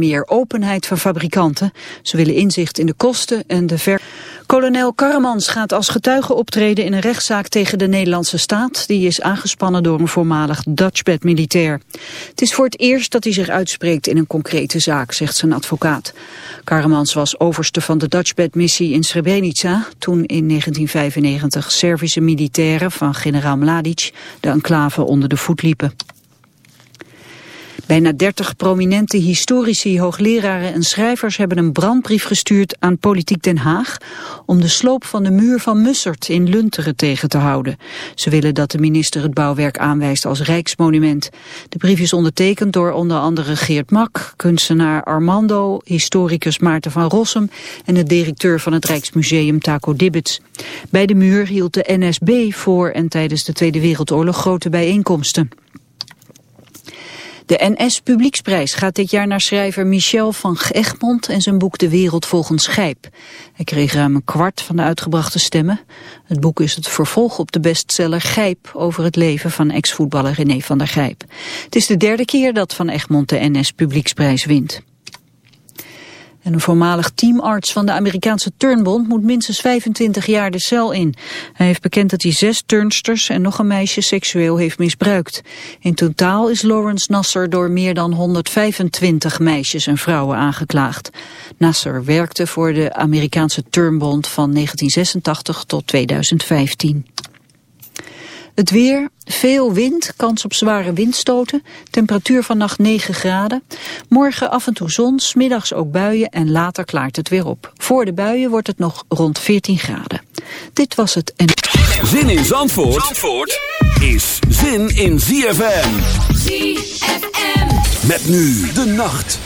meer openheid van fabrikanten. Ze willen inzicht in de kosten en de ver... Kolonel Karremans gaat als getuige optreden in een rechtszaak tegen de Nederlandse staat. Die is aangespannen door een voormalig Dutchbed-militair. Het is voor het eerst dat hij zich uitspreekt in een concrete zaak, zegt zijn advocaat. Karremans was overste van de Dutchbed-missie in Srebrenica... toen in 1995 Servische militairen van generaal Mladic de enclave onder de voet liepen. Bijna 30 prominente historici, hoogleraren en schrijvers hebben een brandbrief gestuurd aan Politiek Den Haag om de sloop van de muur van Mussert in Lunteren tegen te houden. Ze willen dat de minister het bouwwerk aanwijst als rijksmonument. De brief is ondertekend door onder andere Geert Mak, kunstenaar Armando, historicus Maarten van Rossum en de directeur van het Rijksmuseum Taco Dibbets. Bij de muur hield de NSB voor en tijdens de Tweede Wereldoorlog grote bijeenkomsten. De NS Publieksprijs gaat dit jaar naar schrijver Michel van Egmond en zijn boek De Wereld volgens Gijp. Hij kreeg ruim een kwart van de uitgebrachte stemmen. Het boek is het vervolg op de bestseller Gijp over het leven van ex-voetballer René van der Gijp. Het is de derde keer dat Van Egmond de NS Publieksprijs wint. En een voormalig teamarts van de Amerikaanse Turnbond moet minstens 25 jaar de cel in. Hij heeft bekend dat hij zes turnsters en nog een meisje seksueel heeft misbruikt. In totaal is Lawrence Nasser door meer dan 125 meisjes en vrouwen aangeklaagd. Nasser werkte voor de Amerikaanse Turnbond van 1986 tot 2015. Het weer, veel wind, kans op zware windstoten, temperatuur vannacht 9 graden. Morgen af en toe zon, smiddags ook buien en later klaart het weer op. Voor de buien wordt het nog rond 14 graden. Dit was het en... Zin in Zandvoort, Zandvoort is zin in ZFM. ZFM. Met nu de nacht.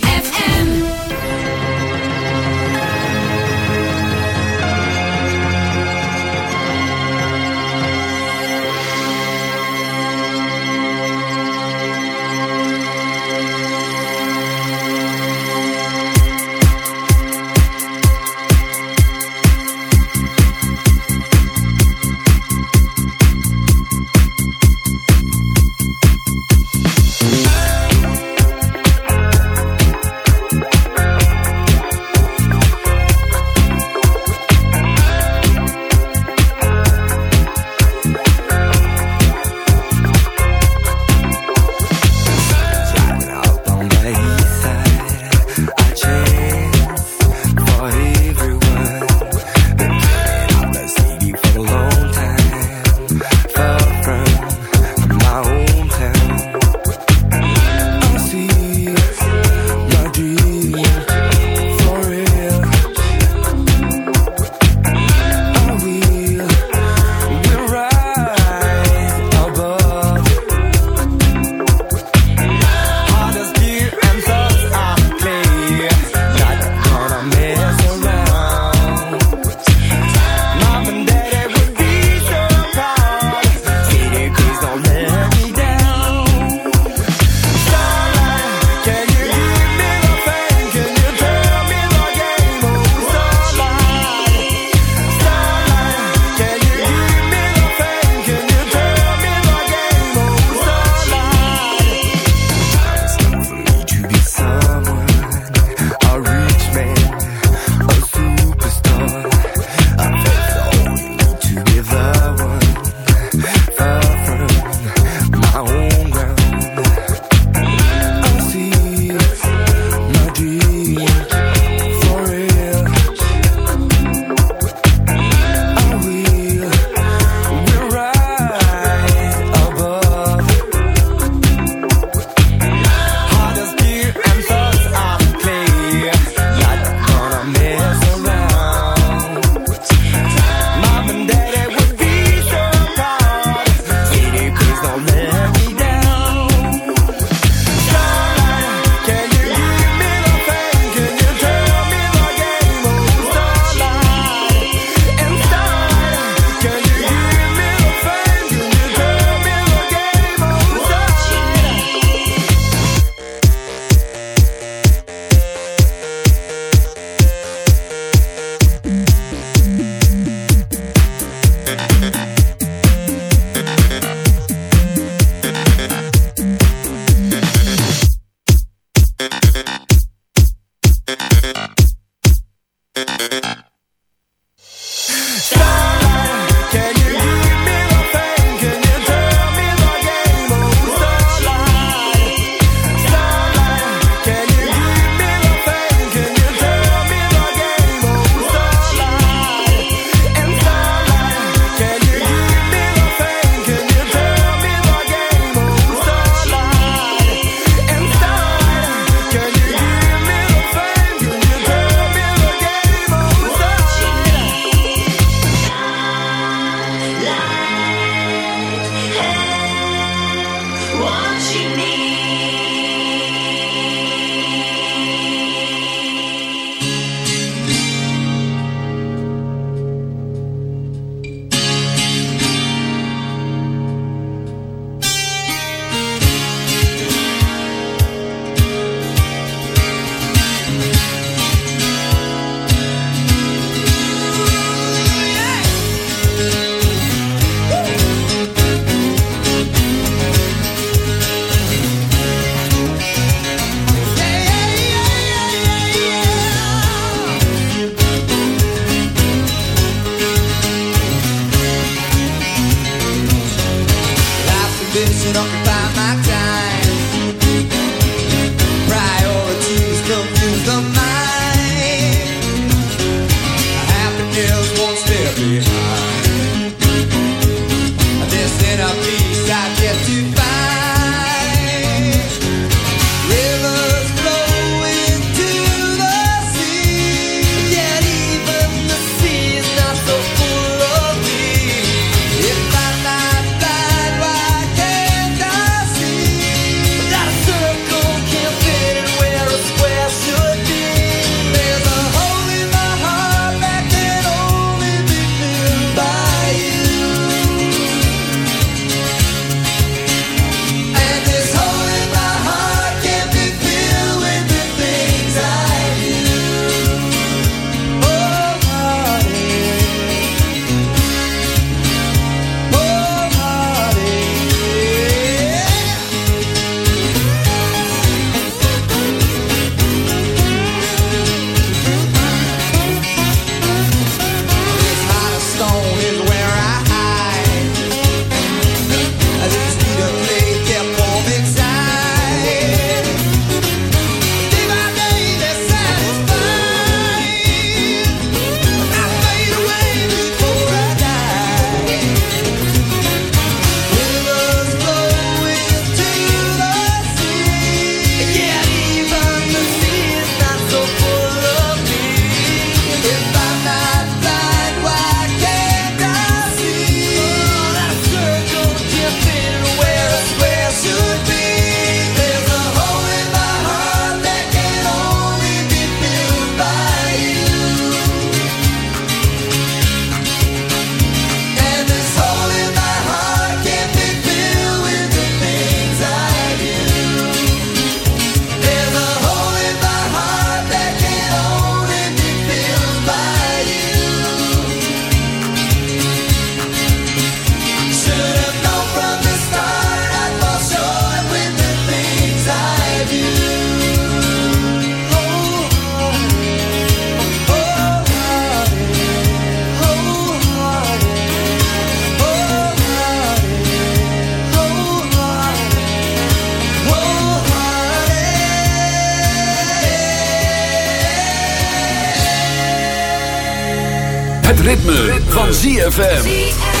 Ritme, van ZFM.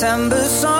September song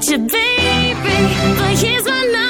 at you, baby, but here's my number.